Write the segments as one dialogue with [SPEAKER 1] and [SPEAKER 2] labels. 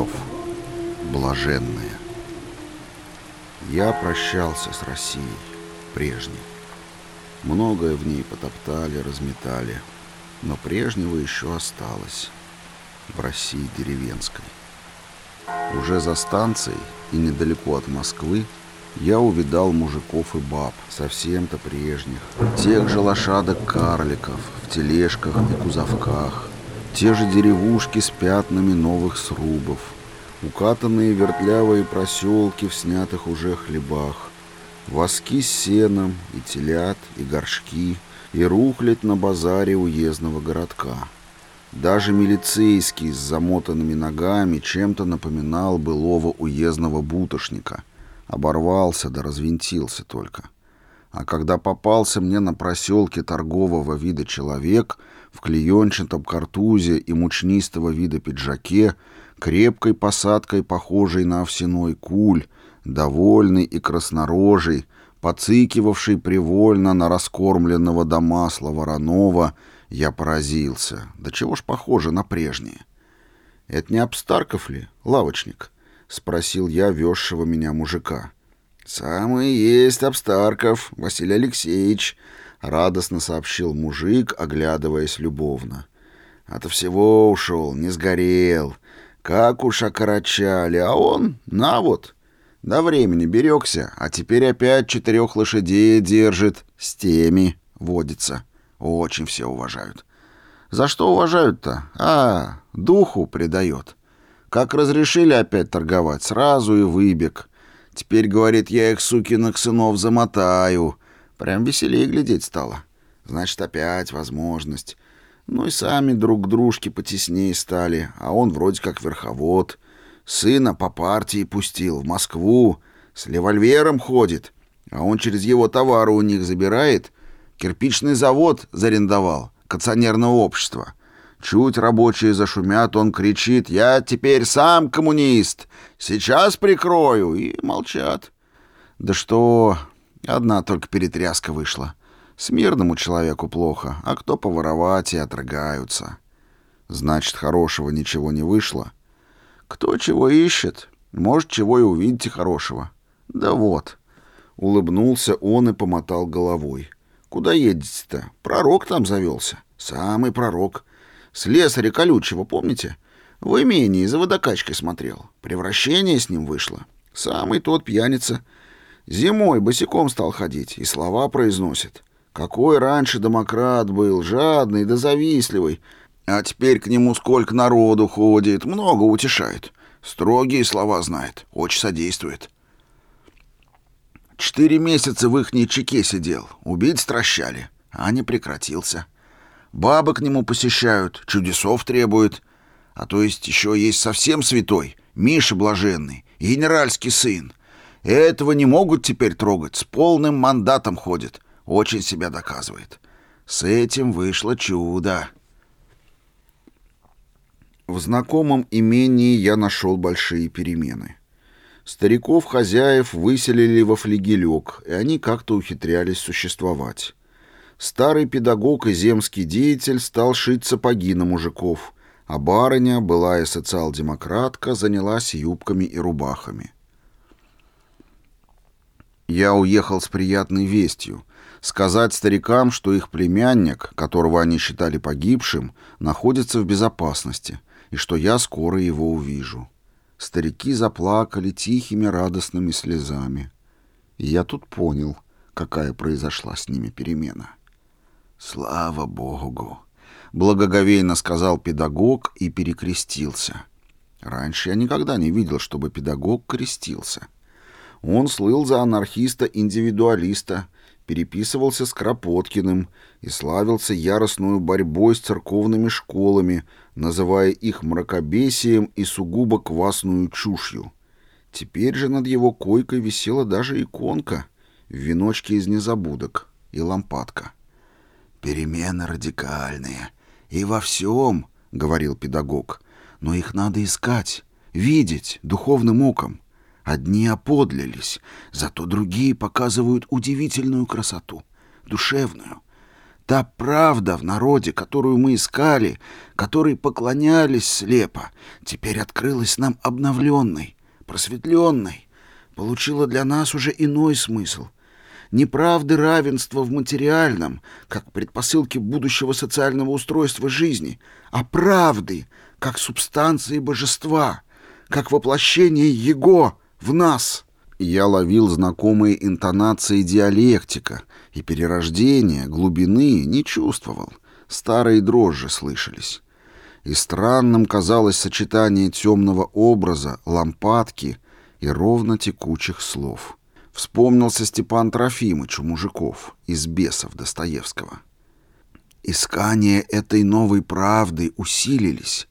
[SPEAKER 1] Киселев. Блаженные. Я прощался с Россией, прежней. Многое в ней потоптали, разметали, но прежнего еще осталось в России деревенской. Уже за станцией и недалеко от Москвы я увидал мужиков и баб, совсем-то прежних, тех же лошадок-карликов в тележках и кузовках, те же деревушки с пятнами новых срубов, укатанные вертлявые проселки в снятых уже хлебах, воски с сеном и телят, и горшки, и рухлядь на базаре уездного городка. Даже милицейский с замотанными ногами чем-то напоминал былого уездного бутошника. Оборвался да развинтился только. А когда попался мне на проселке торгового вида человек в клеенчатом картузе и мучнистого вида пиджаке, крепкой посадкой, похожей на овсяной куль, довольный и краснорожий, поцикивавший привольно на раскормленного до масла Воронова, я поразился. Да чего ж похоже на прежнее? «Это не Обстарков ли, лавочник?» — спросил я везшего меня мужика. «Самый есть Обстарков, Василий Алексеевич», — радостно сообщил мужик, оглядываясь любовно. «От всего ушел, не сгорел. Как уж окорочали, а он, на вот, до времени берегся, а теперь опять четырех лошадей держит, с теми водится. Очень все уважают. За что уважают-то? А, духу придает. Как разрешили опять торговать, сразу и выбег. Теперь, говорит, я их, сукиных сынов, замотаю. Прям веселее глядеть стало. Значит, опять возможность. Ну и сами друг к дружке потеснее стали, а он вроде как верховод. Сына по партии пустил в Москву, с револьвером ходит, а он через его товары у них забирает. Кирпичный завод зарендовал, акционерное общество. Чуть рабочие зашумят, он кричит «Я теперь сам коммунист! Сейчас прикрою!» И молчат. Да что... Одна только перетряска вышла. Смирному человеку плохо, а кто поворовать и отрыгаются. Значит, хорошего ничего не вышло. Кто чего ищет, может, чего и увидите хорошего. Да вот. Улыбнулся он и помотал головой. Куда едете-то? Пророк там завелся. Самый пророк. Слесаря колючего, помните? В имении за водокачкой смотрел. Превращение с ним вышло. Самый тот пьяница. Зимой босиком стал ходить и слова произносит. Какой раньше демократ был, жадный да завистливый. А теперь к нему сколько народу ходит, много утешает. Строгие слова знает, очень содействует. Четыре месяца в ихней чеке сидел, убить стращали, а не прекратился. Бабы к нему посещают, чудесов требуют. А то есть еще есть совсем святой, Миша Блаженный, генеральский сын. Этого не могут теперь трогать, с полным мандатом ходит. Очень себя доказывает. С этим вышло чудо. В знакомом имении я нашел большие перемены. Стариков-хозяев выселили во флигелек, и они как-то ухитрялись существовать. Старый педагог и земский деятель стал шить сапоги на мужиков, а барыня, былая социал-демократка, занялась юбками и рубахами. Я уехал с приятной вестью, сказать старикам, что их племянник, которого они считали погибшим, находится в безопасности, и что я скоро его увижу. Старики заплакали тихими радостными слезами. И я тут понял, какая произошла с ними перемена. «Слава Богу!» — благоговейно сказал педагог и перекрестился. Раньше я никогда не видел, чтобы педагог крестился. Он слыл за анархиста-индивидуалиста — переписывался с Кропоткиным и славился яростную борьбой с церковными школами, называя их мракобесием и сугубо квасную чушью. Теперь же над его койкой висела даже иконка в веночке из незабудок и лампадка. «Перемены радикальные. И во всем, — говорил педагог, — но их надо искать, видеть духовным оком. Одни оподлились, зато другие показывают удивительную красоту, душевную. Та правда в народе, которую мы искали, которой поклонялись слепо, теперь открылась нам обновленной, просветленной, получила для нас уже иной смысл. Не правды равенства в материальном, как предпосылки будущего социального устройства жизни, а правды, как субстанции божества, как воплощение Его в нас. Я ловил знакомые интонации диалектика и перерождения, глубины не чувствовал. Старые дрожжи слышались. И странным казалось сочетание темного образа, лампадки и ровно текучих слов. Вспомнился Степан Трофимыч у мужиков из «Бесов» Достоевского. Искания этой новой правды усилились.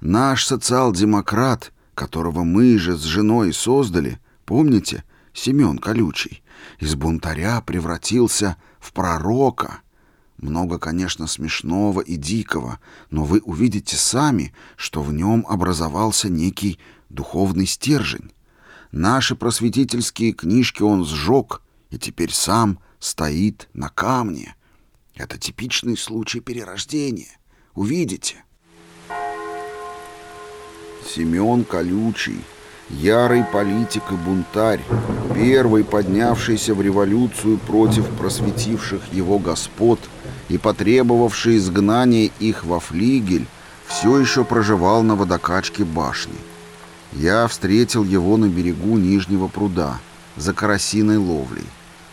[SPEAKER 1] Наш социал-демократ, которого мы же с женой создали, помните, Семен Колючий, из бунтаря превратился в пророка. Много, конечно, смешного и дикого, но вы увидите сами, что в нем образовался некий духовный стержень. Наши просветительские книжки он сжег и теперь сам стоит на камне. Это типичный случай перерождения. Увидите. Семен Колючий, ярый политик и бунтарь, первый поднявшийся в революцию против просветивших его господ и потребовавший изгнания их во флигель, все еще проживал на водокачке башни. Я встретил его на берегу Нижнего пруда, за карасиной ловлей.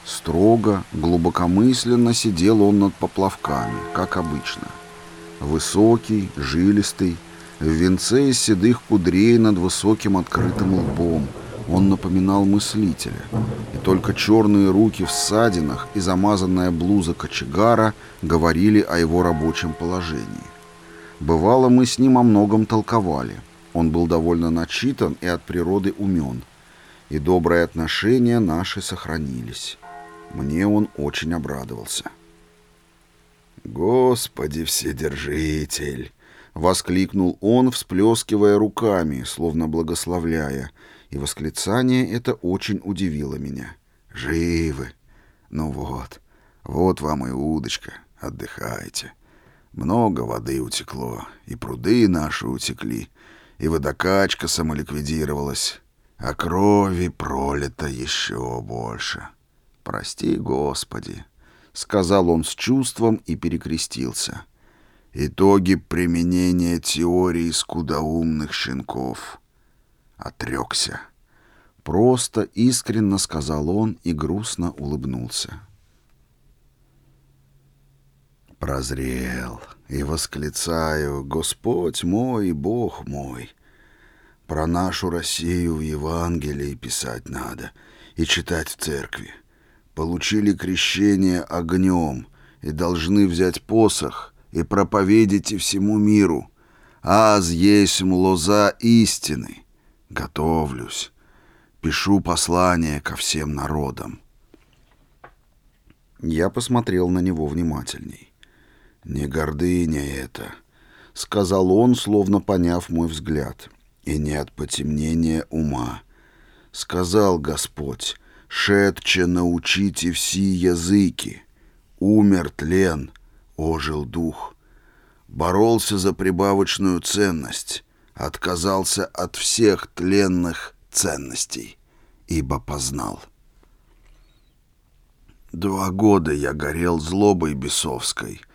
[SPEAKER 1] Строго, глубокомысленно сидел он над поплавками, как обычно. Высокий, жилистый, в венце из седых кудрей над высоким открытым лбом. Он напоминал мыслителя, и только черные руки в ссадинах и замазанная блуза кочегара говорили о его рабочем положении. Бывало, мы с ним о многом толковали — он был довольно начитан и от природы умен. И добрые отношения наши сохранились. Мне он очень обрадовался. «Господи Вседержитель!» — воскликнул он, всплескивая руками, словно благословляя, и восклицание это очень удивило меня. «Живы! Ну вот, вот вам и удочка, отдыхайте. Много воды утекло, и пруды наши утекли, и водокачка самоликвидировалась, а крови пролито еще больше. Прости, Господи, — сказал он с чувством и перекрестился. Итоги применения теории скудоумных щенков. Отрекся. Просто искренно сказал он и грустно улыбнулся. Прозрел и восклицаю, Господь мой Бог мой. Про нашу Россию в Евангелии писать надо и читать в церкви. Получили крещение огнем и должны взять посох и проповедите всему миру. Аз есть лоза истины. Готовлюсь. Пишу послание ко всем народам. Я посмотрел на него внимательней. «Не гордыня это», — сказал он, словно поняв мой взгляд, — «и не от потемнения ума. Сказал Господь, шедче научите все языки. Умер тлен, ожил дух. Боролся за прибавочную ценность, отказался от всех тленных ценностей, ибо познал». Два года я горел злобой бесовской —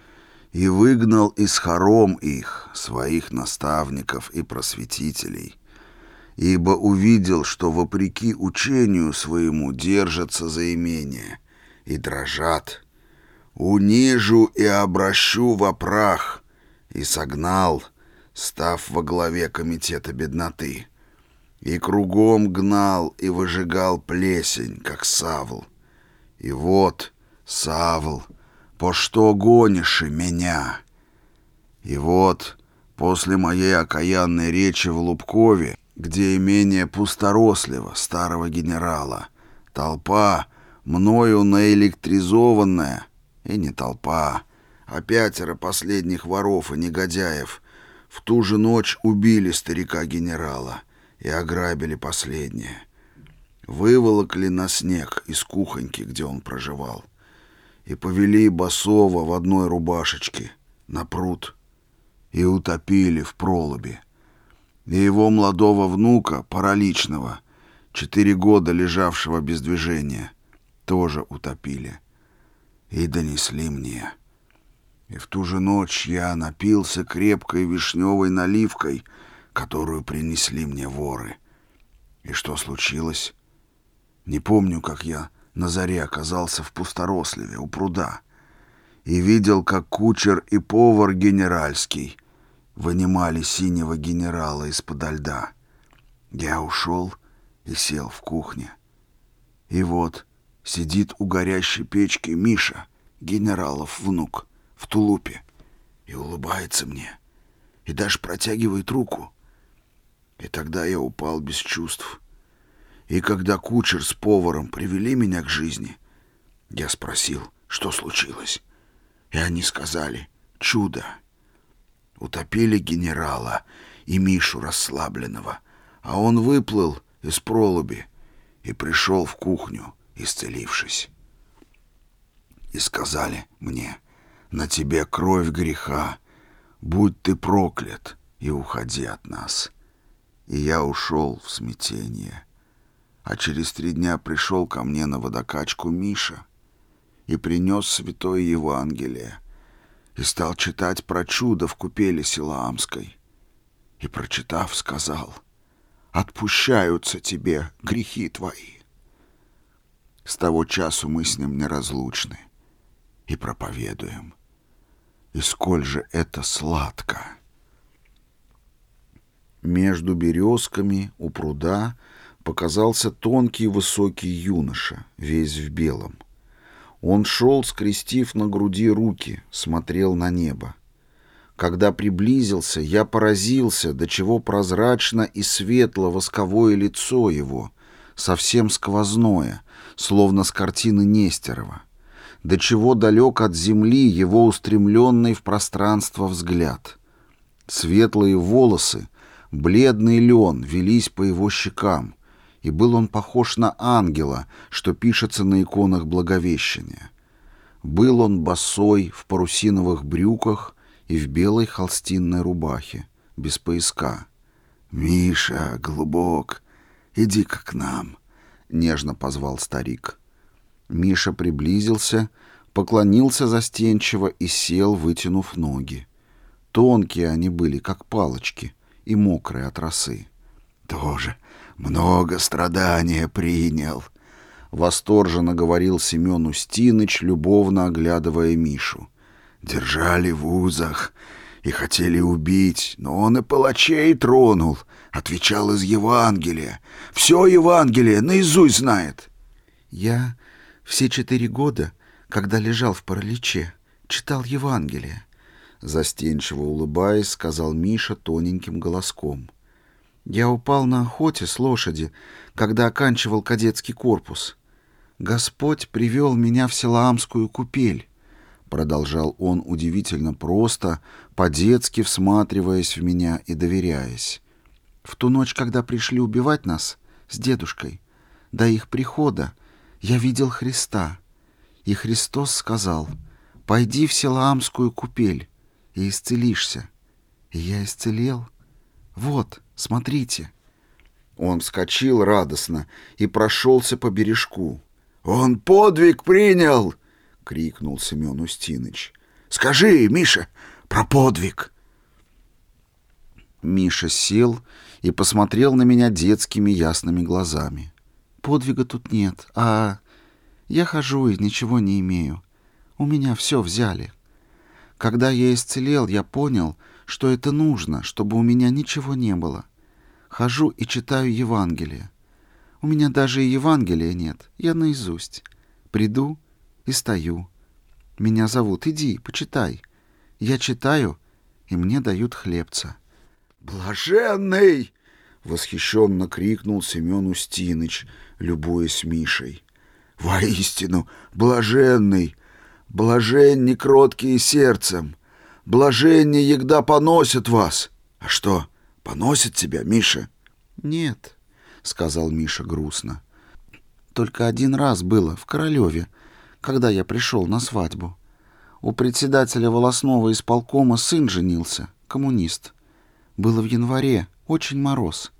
[SPEAKER 1] и выгнал из хором их, своих наставников и просветителей, ибо увидел, что вопреки учению своему держатся за имение и дрожат. Унижу и обращу во прах, и согнал, став во главе комитета бедноты, и кругом гнал и выжигал плесень, как Савл. И вот, Савл, по что гонишь меня? И вот, после моей окаянной речи в Лубкове, где имение пусторослива, старого генерала, толпа, мною наэлектризованная, и не толпа, а пятеро последних воров и негодяев, в ту же ночь убили старика-генерала и ограбили последнее. Выволокли на снег из кухоньки, где он проживал и повели Басова в одной рубашечке на пруд и утопили в пролобе. И его молодого внука, параличного, четыре года лежавшего без движения, тоже утопили. И донесли мне. И в ту же ночь я напился крепкой вишневой наливкой, которую принесли мне воры. И что случилось? Не помню, как я на заре оказался в пусторосливе у пруда и видел, как кучер и повар генеральский вынимали синего генерала из-под льда. Я ушел и сел в кухне. И вот сидит у горящей печки Миша, генералов внук, в тулупе, и улыбается мне, и даже протягивает руку. И тогда я упал без чувств. И когда кучер с поваром привели меня к жизни, я спросил, что случилось. И они сказали «Чудо». Утопили генерала и Мишу расслабленного, а он выплыл из пролуби и пришел в кухню, исцелившись. И сказали мне, на тебе кровь греха, будь ты проклят и уходи от нас. И я ушел в смятение. А через три дня пришел ко мне на водокачку Миша и принес святое Евангелие и стал читать про чудо в купели Силаамской. И, прочитав, сказал, «Отпущаются тебе грехи твои». С того часу мы с ним неразлучны и проповедуем. И сколь же это сладко! Между березками у пруда показался тонкий высокий юноша, весь в белом. Он шел, скрестив на груди руки, смотрел на небо. Когда приблизился, я поразился, до чего прозрачно и светло восковое лицо его, совсем сквозное, словно с картины Нестерова. До чего далек от земли его устремленный в пространство взгляд. Светлые волосы, бледный лен велись по его щекам — и был он похож на ангела, что пишется на иконах Благовещения. Был он босой в парусиновых брюках и в белой холстинной рубахе, без пояска. «Миша, голубок, иди-ка к нам», — нежно позвал старик. Миша приблизился, поклонился застенчиво и сел, вытянув ноги. Тонкие они были, как палочки, и мокрые от росы. «Тоже много страдания принял», — восторженно говорил Семен Устиныч, любовно оглядывая Мишу. «Держали в узах и хотели убить, но он и палачей тронул, отвечал из Евангелия. Все Евангелие наизусть знает».
[SPEAKER 2] «Я все четыре года, когда лежал в параличе, читал Евангелие», — застенчиво улыбаясь, сказал Миша тоненьким голоском. — я упал на охоте с лошади, когда оканчивал кадетский корпус. Господь привел меня в Силаамскую купель. Продолжал он удивительно просто, по-детски всматриваясь в меня и доверяясь. В ту ночь, когда пришли убивать нас с дедушкой, до их прихода, я видел Христа. И Христос сказал, «Пойди в Силаамскую купель и исцелишься». И я исцелел. Вот, Смотрите!» Он вскочил радостно и прошелся по бережку.
[SPEAKER 1] «Он подвиг принял!» — крикнул Семен Устиныч. «Скажи, Миша, про подвиг!»
[SPEAKER 2] Миша сел и посмотрел на меня детскими ясными глазами. «Подвига тут нет, а я хожу и ничего не имею. У меня все взяли. Когда я исцелел, я понял, что это нужно, чтобы у меня ничего не было. Хожу и читаю Евангелие. У меня даже и Евангелия нет, я наизусть. Приду и стою. Меня зовут, иди, почитай. Я читаю, и мне дают хлебца.
[SPEAKER 1] «Блаженный!» — восхищенно крикнул Семен Устиныч, любуясь Мишей. «Воистину, блаженный! Блаженни кроткие сердцем! Блаженни егда поносят вас! А что, Поносит тебя, Миша?»
[SPEAKER 2] «Нет», — сказал Миша грустно. «Только один раз было, в Королеве, когда я пришел на свадьбу. У председателя волосного исполкома сын женился, коммунист. Было в январе, очень мороз.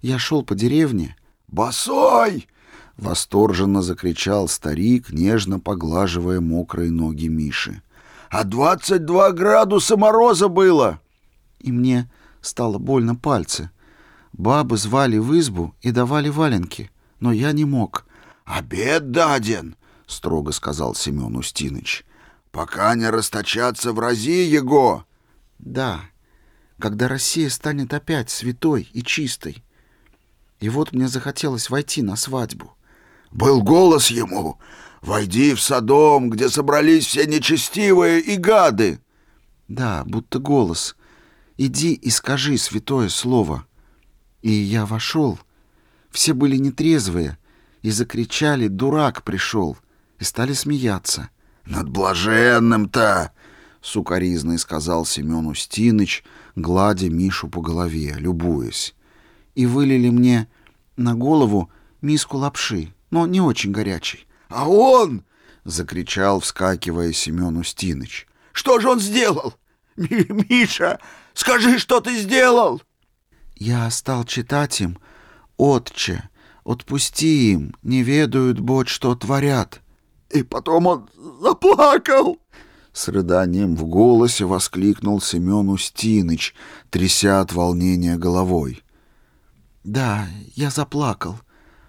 [SPEAKER 2] Я шел по деревне.
[SPEAKER 1] «Босой!» — восторженно закричал старик, нежно поглаживая мокрые ноги Миши. «А двадцать два градуса мороза было!»
[SPEAKER 2] И мне стало больно пальцы. Бабы звали в избу и давали валенки, но я не мог.
[SPEAKER 1] «Обед даден!» — строго сказал Семен Устиныч. «Пока не расточаться в рази его!»
[SPEAKER 2] «Да, когда Россия станет опять святой и чистой. И вот мне захотелось войти на свадьбу.
[SPEAKER 1] Был голос ему «Войди в Содом, где собрались все нечестивые и гады».
[SPEAKER 2] Да, будто голос «Иди и скажи святое слово». И я вошел. Все были нетрезвые и закричали «Дурак пришел!» и стали смеяться.
[SPEAKER 1] «Над блаженным-то!» — сукоризный сказал Семен Устиныч, гладя Мишу по голове, любуясь.
[SPEAKER 2] И вылили мне на голову миску лапши, но не очень горячей.
[SPEAKER 1] «А он!» — закричал, вскакивая Семен Устиныч. «Что же он сделал? Миша, скажи, что ты сделал!»
[SPEAKER 2] Я стал читать им «Отче, отпусти им, не ведают, Бог, что творят».
[SPEAKER 1] И потом он заплакал. С рыданием в голосе воскликнул Семен Устиныч, тряся от волнения головой.
[SPEAKER 2] «Да, я заплакал.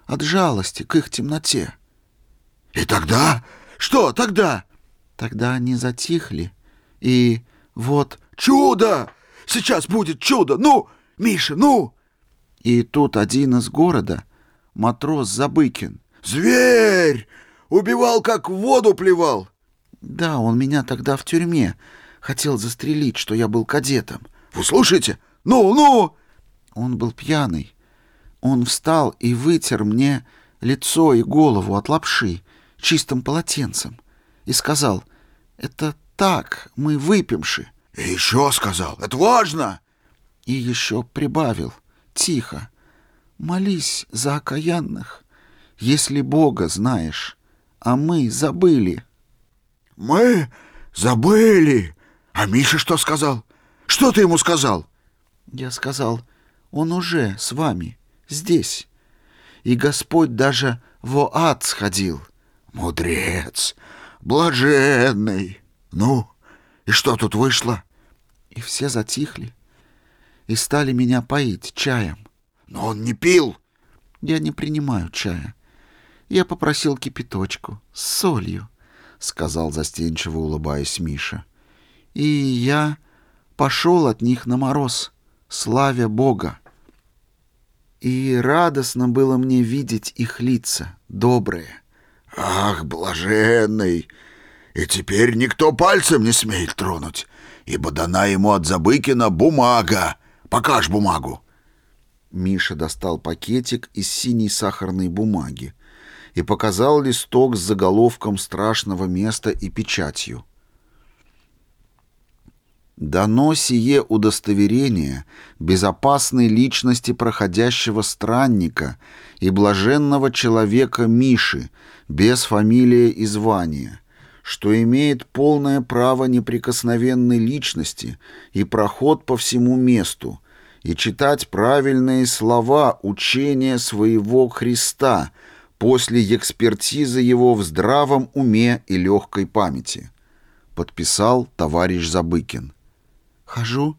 [SPEAKER 2] От жалости к их темноте».
[SPEAKER 1] «И тогда? Что тогда?»
[SPEAKER 2] «Тогда они затихли, и вот...»
[SPEAKER 1] «Чудо! Сейчас будет чудо! Ну, Миша, ну!»
[SPEAKER 2] И тут один из города, матрос Забыкин.
[SPEAKER 1] «Зверь! Убивал, как в воду плевал!»
[SPEAKER 2] Да, он меня тогда в тюрьме хотел застрелить, что я был кадетом.
[SPEAKER 1] Вы слушаете? Ну, ну!
[SPEAKER 2] Он был пьяный. Он встал и вытер мне лицо и голову от лапши чистым полотенцем и сказал, «Это так, мы выпьемши».
[SPEAKER 1] И еще сказал, «Это важно!»
[SPEAKER 2] И еще прибавил, тихо, «Молись за окаянных, если Бога знаешь, а мы забыли».
[SPEAKER 1] «Мы забыли. А Миша что сказал? Что ты ему сказал?»
[SPEAKER 2] Я сказал, «Он уже с вами, здесь. И Господь даже в ад сходил».
[SPEAKER 1] «Мудрец, блаженный. Ну, и что тут вышло?»
[SPEAKER 2] И все затихли и стали меня поить чаем.
[SPEAKER 1] «Но он не пил!»
[SPEAKER 2] «Я не принимаю чая. Я попросил кипяточку с солью». — сказал застенчиво, улыбаясь Миша. «И я пошел от них на мороз, славя Бога. И радостно было мне видеть их лица, добрые».
[SPEAKER 1] «Ах, блаженный! И теперь никто пальцем не смеет тронуть, ибо дана ему от Забыкина бумага. Покажь бумагу!»
[SPEAKER 2] Миша достал пакетик из синей сахарной бумаги, и показал листок с заголовком страшного места и печатью. Дано сие удостоверение безопасной личности проходящего странника и блаженного человека Миши, без фамилии и звания, что имеет полное право неприкосновенной личности и проход по всему месту, и читать правильные слова учения своего Христа — после экспертизы его в здравом уме и легкой памяти. Подписал товарищ Забыкин. «Хожу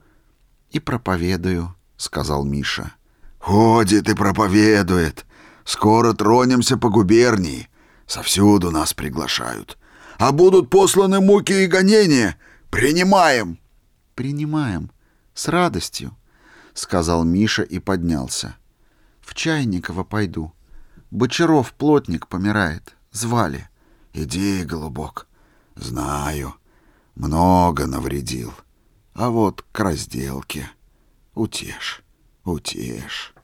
[SPEAKER 2] и проповедую», — сказал Миша.
[SPEAKER 1] «Ходит и проповедует. Скоро тронемся по губернии. Совсюду нас приглашают. А будут посланы муки и гонения. Принимаем!»
[SPEAKER 2] «Принимаем. С радостью», — сказал Миша и поднялся. «В Чайниково пойду. Бочаров плотник помирает. Звали.
[SPEAKER 1] Иди, голубок. Знаю. Много навредил. А вот к разделке. Утешь, утешь.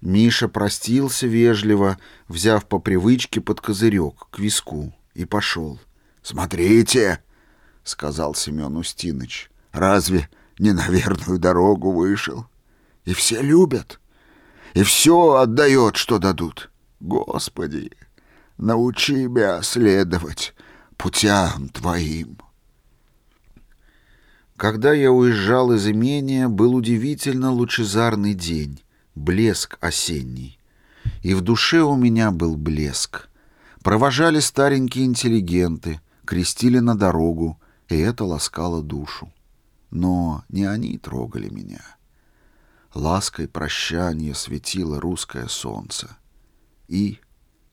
[SPEAKER 2] Миша простился вежливо, взяв по привычке под козырек к виску, и пошел.
[SPEAKER 1] «Смотрите!» — сказал Семен Устиныч. «Разве не на верную дорогу вышел? И все любят» и все отдает, что дадут. Господи,
[SPEAKER 2] научи меня следовать путям Твоим.
[SPEAKER 1] Когда я уезжал из имения, был удивительно лучезарный день, блеск осенний. И в душе у меня был блеск. Провожали старенькие интеллигенты, крестили на дорогу, и это ласкало душу. Но не они трогали меня. Лаской прощания светило русское солнце. И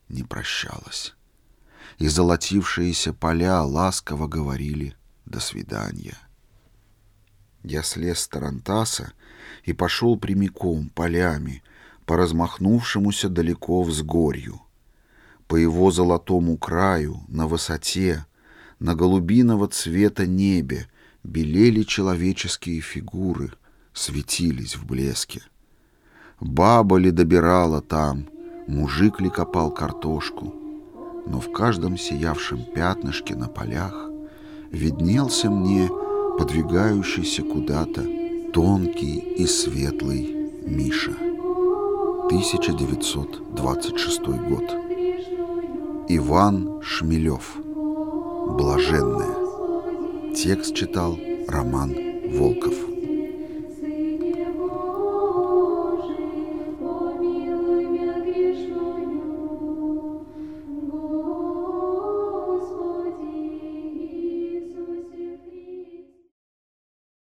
[SPEAKER 1] не прощалось. И золотившиеся поля ласково говорили «до свидания». Я слез с Тарантаса и пошел прямиком полями по размахнувшемуся далеко взгорью. По его золотому краю, на высоте, на голубиного цвета небе белели человеческие фигуры, светились в блеске. Баба ли добирала там, мужик ли копал картошку, но в каждом сиявшем пятнышке на полях виднелся мне подвигающийся куда-то тонкий и светлый Миша. 1926 год. Иван Шмелев. Блаженная. Текст читал Роман Волков.